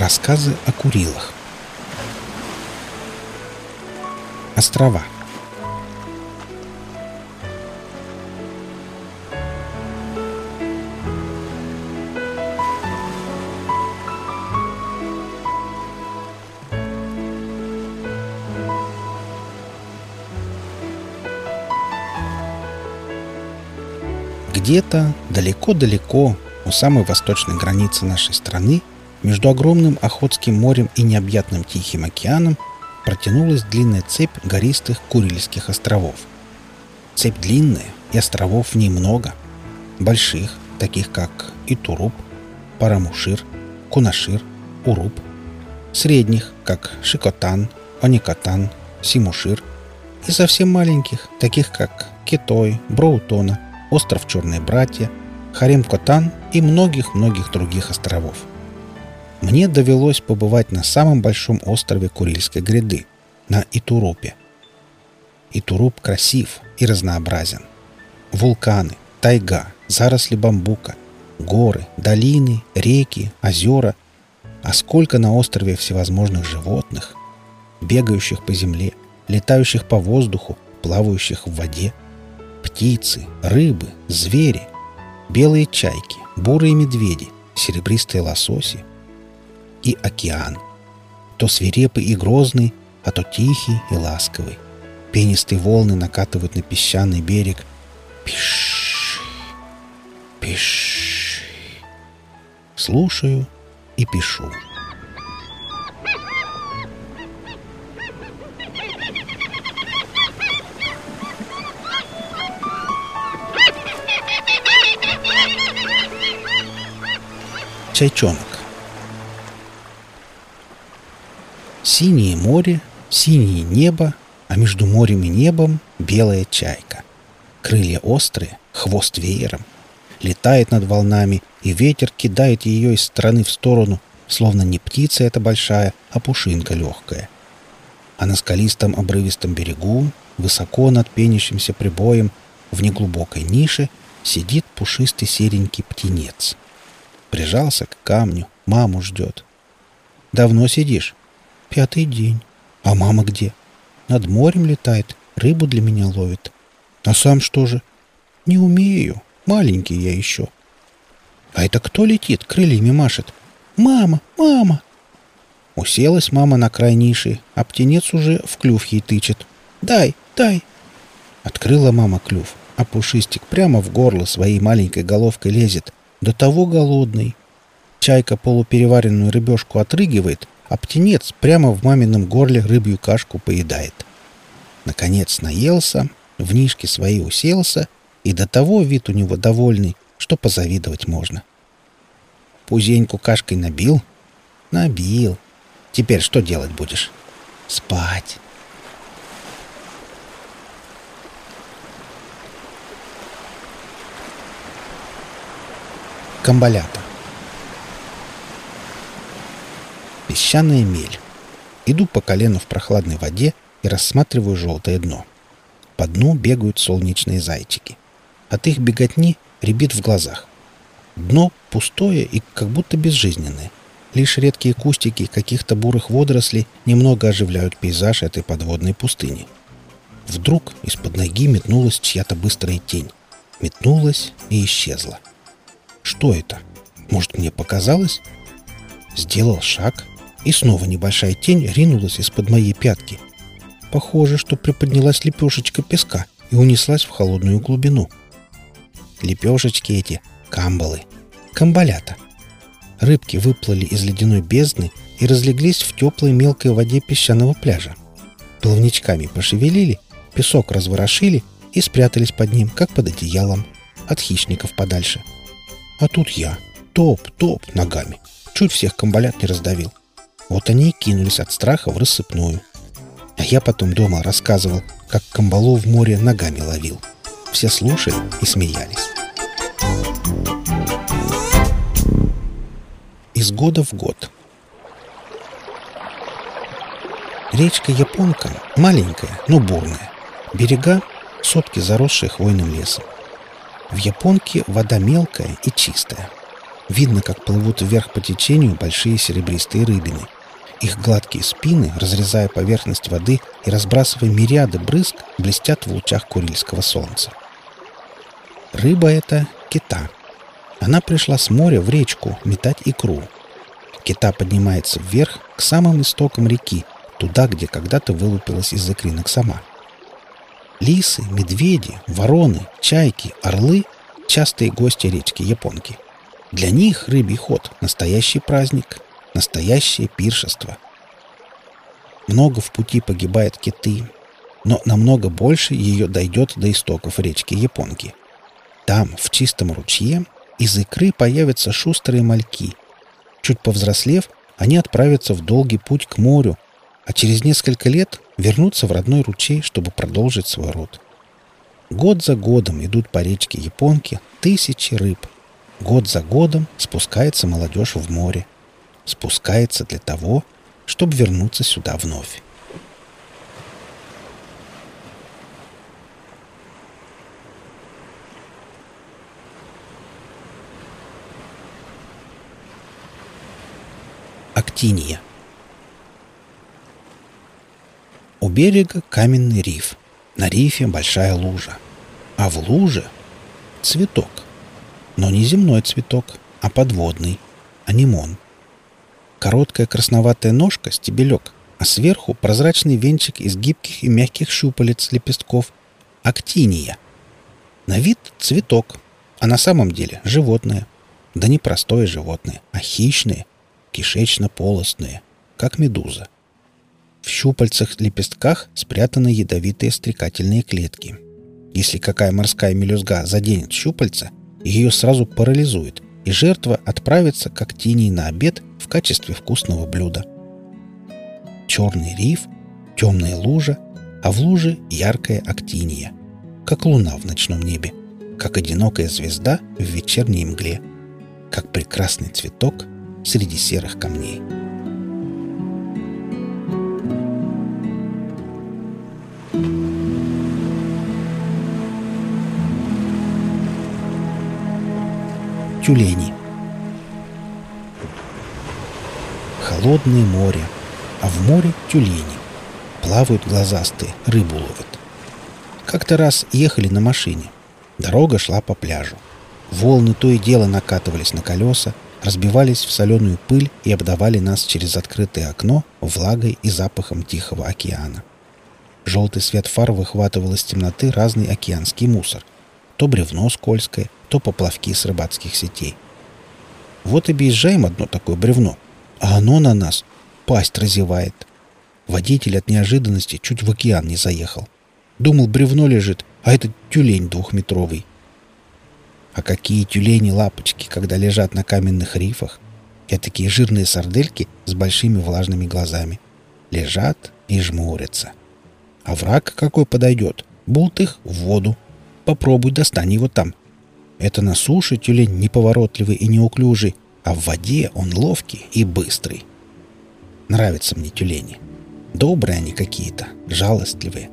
Рассказы о Курилах. Острова. Где-то далеко-далеко у самой восточной границы нашей страны между огромным Охотским морем и необъятным Тихим океаном протянулась длинная цепь гористых Курильских островов. Цепь длинная, и островов в ней много. Больших, таких как Итуруп, Парамушир, Кунашир, Уруп. Средних, как Шикотан, Оникотан, Симушир. И совсем маленьких, таких как Китой, Броутона, остров Черные Братья, Харем-Котан и многих-многих других островов. Мне довелось побывать на самом большом острове Курильской гряды, на Итурупе. Итуруп красив и разнообразен. Вулканы, тайга, заросли бамбука, горы, долины, реки, озера. А сколько на острове всевозможных животных, бегающих по земле, летающих по воздуху, плавающих в воде. Птицы, рыбы, звери, белые чайки, бурые медведи, серебристые лососи, и океан. То свирепый и грозный, а то тихий и ласковый. Пенистые волны накатывают на песчаный берег. Пиш, пиш. Слушаю и пишу. Чайчонок. Синее море, синее небо, а между морем и небом белая чайка. Крылья острые, хвост веером. Летает над волнами, и ветер кидает ее из стороны в сторону, словно не птица эта большая, а пушинка легкая. А на скалистом обрывистом берегу, высоко над пенящимся прибоем, в неглубокой нише, сидит пушистый серенький птенец. Прижался к камню, маму ждет. «Давно сидишь?» Пятый день. А мама где? Над морем летает, рыбу для меня ловит. А сам что же? Не умею. Маленький я еще. А это кто летит, крыльями машет? Мама, мама! Уселась мама на край ниши, а птенец уже в клюв ей тычет. Дай, дай. Открыла мама клюв, а пушистик прямо в горло своей маленькой головкой лезет. До того голодный. Чайка полупереваренную рыбешку отрыгивает, а птенец прямо в мамином горле рыбью кашку поедает. Наконец наелся, в нишке своей уселся, и до того вид у него довольный, что позавидовать можно. Пузеньку кашкой набил? Набил. Теперь что делать будешь? Спать. Камбалята. Песчаная мель. Иду по колено в прохладной воде и рассматриваю желтое дно. По дну бегают солнечные зайчики. От их беготни рябит в глазах. Дно пустое и как будто безжизненное. Лишь редкие кустики каких-то бурых водорослей немного оживляют пейзаж этой подводной пустыни. Вдруг из-под ноги метнулась чья-то быстрая тень. Метнулась и исчезла. Что это? Может, мне показалось? Сделал шаг, и снова небольшая тень ринулась из-под моей пятки. Похоже, что приподнялась лепешечка песка и унеслась в холодную глубину. Лепешечки эти — камбалы, камбалята. Рыбки выплыли из ледяной бездны и разлеглись в теплой мелкой воде песчаного пляжа. Плавничками пошевелили, песок разворошили и спрятались под ним, как под одеялом, от хищников подальше. А тут я, топ-топ ногами, чуть всех камбалят не раздавил. Вот они и кинулись от страха в рассыпную. А я потом дома рассказывал, как камбалу в море ногами ловил. Все слушали и смеялись. Из года в год. Речка Японка маленькая, но бурная. Берега — сопки, заросшие хвойным лесом. В Японке вода мелкая и чистая. Видно, как плывут вверх по течению большие серебристые рыбины. Их гладкие спины, разрезая поверхность воды и разбрасывая мириады брызг, блестят в лучах курильского солнца. Рыба — это кита. Она пришла с моря в речку метать икру. Кита поднимается вверх к самым истокам реки, туда, где когда-то вылупилась из икринок сама. Лисы, медведи, вороны, чайки, орлы — частые гости речки Японки. Для них рыбий ход — настоящий праздник, настоящее пиршество. Много в пути погибает киты, но намного больше ее дойдет до истоков речки Японки. Там, в чистом ручье, из икры появятся шустрые мальки. Чуть повзрослев, они отправятся в долгий путь к морю, а через несколько лет вернутся в родной ручей, чтобы продолжить свой род. Год за годом идут по речке Японки тысячи рыб. Год за годом спускается молодежь в море. Спускается для того, чтобы вернуться сюда вновь. Актиния У берега каменный риф. На рифе большая лужа. А в луже цветок. Но не земной цветок, а подводный. Анимон. Короткая красноватая ножка — стебелек, а сверху прозрачный венчик из гибких и мягких щупалец лепестков — актиния. На вид цветок, а на самом деле животное. Да не простое животное, а хищное, кишечно-полостное, как медуза. В щупальцах-лепестках спрятаны ядовитые стрекательные клетки. Если какая морская мелюзга заденет щупальца, ее сразу парализует, и жертва отправится к актинии на обед в качестве вкусного блюда. Черный риф, темная лужа, а в луже яркая актиния, как луна в ночном небе, как одинокая звезда в вечерней мгле, как прекрасный цветок среди серых камней. Тюлени Холодное море, а в море тюлени. Плавают глазастые, рыбу ловят. Как-то раз ехали на машине. Дорога шла по пляжу. Волны то и дело накатывались на колеса, разбивались в соленую пыль и обдавали нас через открытое окно влагой и запахом Тихого океана. Желтый свет фар выхватывал из темноты разный океанский мусор. То бревно скользкое, то поплавки с рыбацких сетей. Вот объезжаем одно такое бревно, а оно на нас пасть разевает. Водитель от неожиданности чуть в океан не заехал. Думал, бревно лежит, а это тюлень двухметровый. А какие тюлени-лапочки, когда лежат на каменных рифах. И такие жирные сардельки с большими влажными глазами. Лежат и жмурятся. А враг какой подойдет? Булт их в воду. Попробуй достань его там. Это на суше тюлень неповоротливый и неуклюжий, а в воде он ловкий и быстрый. Нравятся мне тюлени. Добрые они какие-то, жалостливые.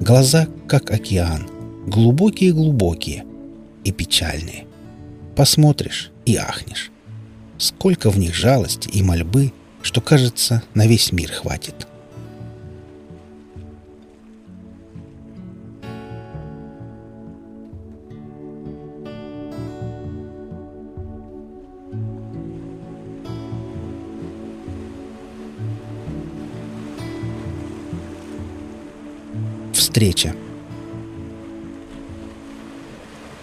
Глаза, как океан, глубокие-глубокие и печальные. Посмотришь и ахнешь. Сколько в них жалости и мольбы, что, кажется, на весь мир хватит. Встреча.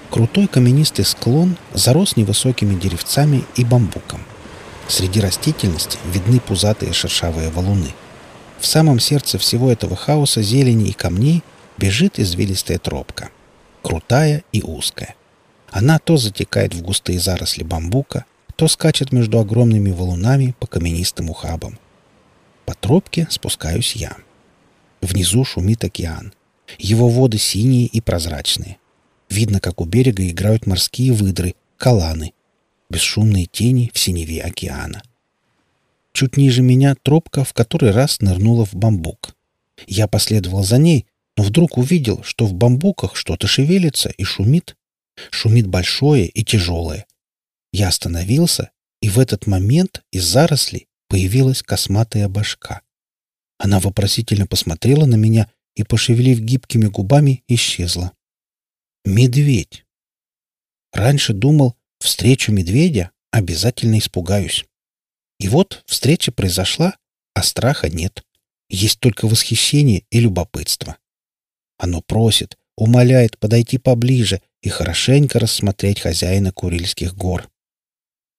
Крутой каменистый склон зарос невысокими деревцами и бамбуком. Среди растительности видны пузатые шершавые валуны. В самом сердце всего этого хаоса зелени и камней бежит извилистая тропка. Крутая и узкая. Она то затекает в густые заросли бамбука, то скачет между огромными валунами по каменистым ухабам. По тропке спускаюсь я. Внизу шумит океан. Его воды синие и прозрачные. Видно, как у берега играют морские выдры, каланы, бесшумные тени в синеве океана. Чуть ниже меня тропка в который раз нырнула в бамбук. Я последовал за ней, но вдруг увидел, что в бамбуках что-то шевелится и шумит. Шумит большое и тяжелое. Я остановился, и в этот момент из зарослей появилась косматая башка. Она вопросительно посмотрела на меня и, пошевелив гибкими губами, исчезла. Медведь. Раньше думал, встречу медведя обязательно испугаюсь. И вот встреча произошла, а страха нет. Есть только восхищение и любопытство. Оно просит, умоляет подойти поближе и хорошенько рассмотреть хозяина Курильских гор.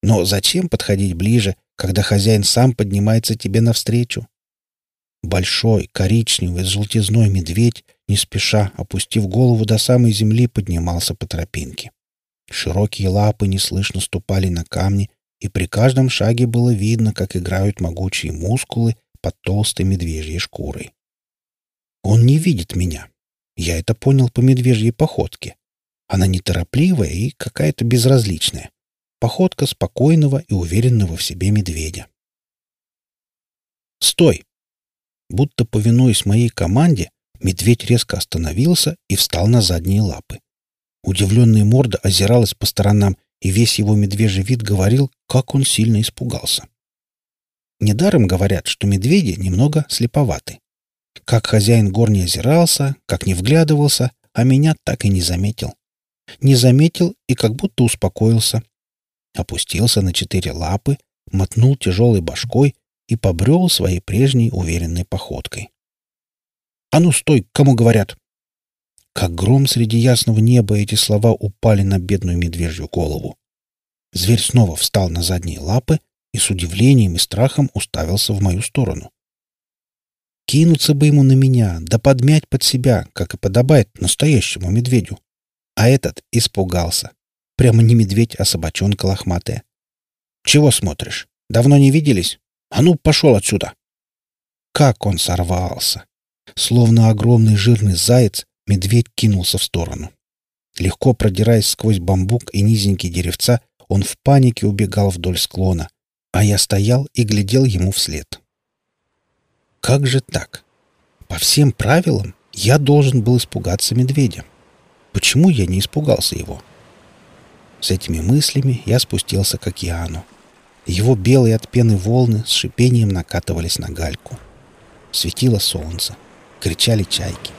Но зачем подходить ближе, когда хозяин сам поднимается тебе навстречу? Большой, коричневый, с желтизной медведь, не спеша, опустив голову до самой земли, поднимался по тропинке. Широкие лапы неслышно ступали на камни, и при каждом шаге было видно, как играют могучие мускулы под толстой медвежьей шкурой. Он не видит меня. Я это понял по медвежьей походке. Она неторопливая и какая-то безразличная. Походка спокойного и уверенного в себе медведя. «Стой!» Будто повинуясь моей команде, медведь резко остановился и встал на задние лапы. Удивленная морда озиралась по сторонам, и весь его медвежий вид говорил, как он сильно испугался. Недаром говорят, что медведи немного слеповаты. Как хозяин гор не озирался, как не вглядывался, а меня так и не заметил. Не заметил и как будто успокоился. Опустился на четыре лапы, мотнул тяжелой башкой и побрел своей прежней уверенной походкой. «А ну, стой! Кому говорят?» Как гром среди ясного неба эти слова упали на бедную медвежью голову. Зверь снова встал на задние лапы и с удивлением и страхом уставился в мою сторону. Кинуться бы ему на меня, да подмять под себя, как и подобает настоящему медведю. А этот испугался. Прямо не медведь, а собачонка лохматая. «Чего смотришь? Давно не виделись? А ну, пошел отсюда!» Как он сорвался! Словно огромный жирный заяц, медведь кинулся в сторону. Легко продираясь сквозь бамбук и низенькие деревца, он в панике убегал вдоль склона, а я стоял и глядел ему вслед. Как же так? По всем правилам я должен был испугаться медведя. Почему я не испугался его? С этими мыслями я спустился к океану. Его белые от пены волны с шипением накатывались на гальку. Светило солнце. Кричали чайки.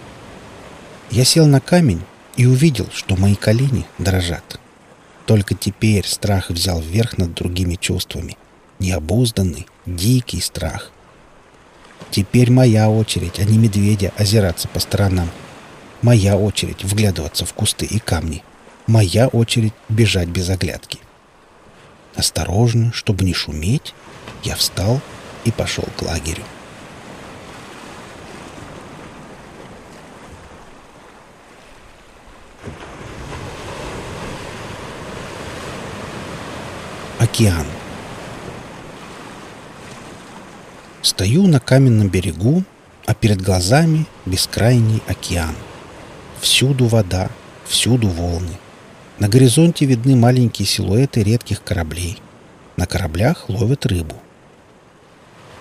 Я сел на камень и увидел, что мои колени дрожат. Только теперь страх взял вверх над другими чувствами. Необузданный, дикий страх. Теперь моя очередь, а не медведя, озираться по сторонам. Моя очередь вглядываться в кусты и камни. Моя очередь бежать без оглядки. Осторожно, чтобы не шуметь, я встал и пошел к лагерю. Океан. Стою на каменном берегу, а перед глазами бескрайний океан. Всюду вода, всюду волны. На горизонте видны маленькие силуэты редких кораблей. На кораблях ловят рыбу.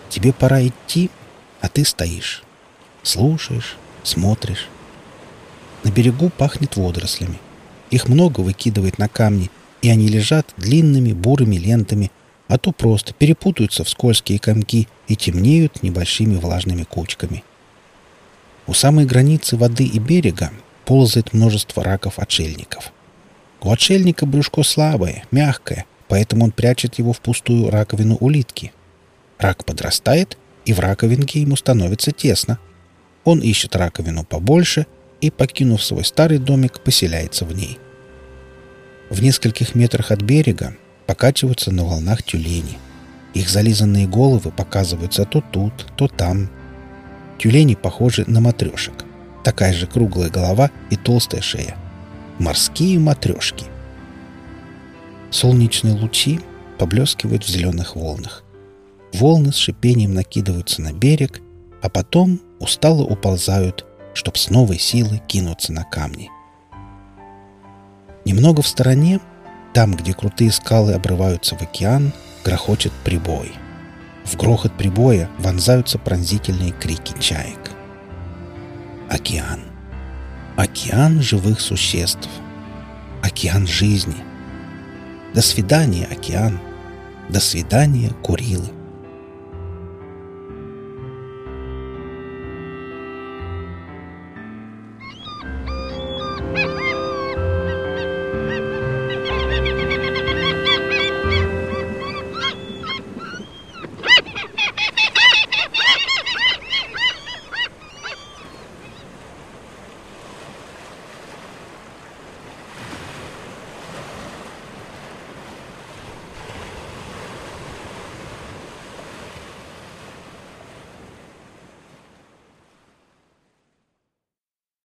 Тебе пора идти, а ты стоишь. Слушаешь, смотришь. На берегу пахнет водорослями. Их много выкидывает на камни, и они лежат длинными бурыми лентами, а то просто перепутаются в скользкие комки и темнеют небольшими влажными кучками. У самой границы воды и берега ползает множество раков-отшельников. У отшельника брюшко слабое, мягкое, поэтому он прячет его в пустую раковину улитки. Рак подрастает, и в раковинке ему становится тесно. Он ищет раковину побольше и, покинув свой старый домик, поселяется в ней. В нескольких метрах от берега покачиваются на волнах тюлени. Их зализанные головы показываются то тут, то там. Тюлени похожи на матрешек. Такая же круглая голова и толстая шея. Морские матрешки. Солнечные лучи поблескивают в зеленых волнах. Волны с шипением накидываются на берег, а потом устало уползают, чтоб с новой силой кинуться на камни. — Немного в стороне, там, где крутые скалы обрываются в океан, грохочет прибой. В грохот прибоя вонзаются пронзительные крики чаек. Океан. Океан живых существ. Океан жизни. До свидания, океан. До свидания, Курилы.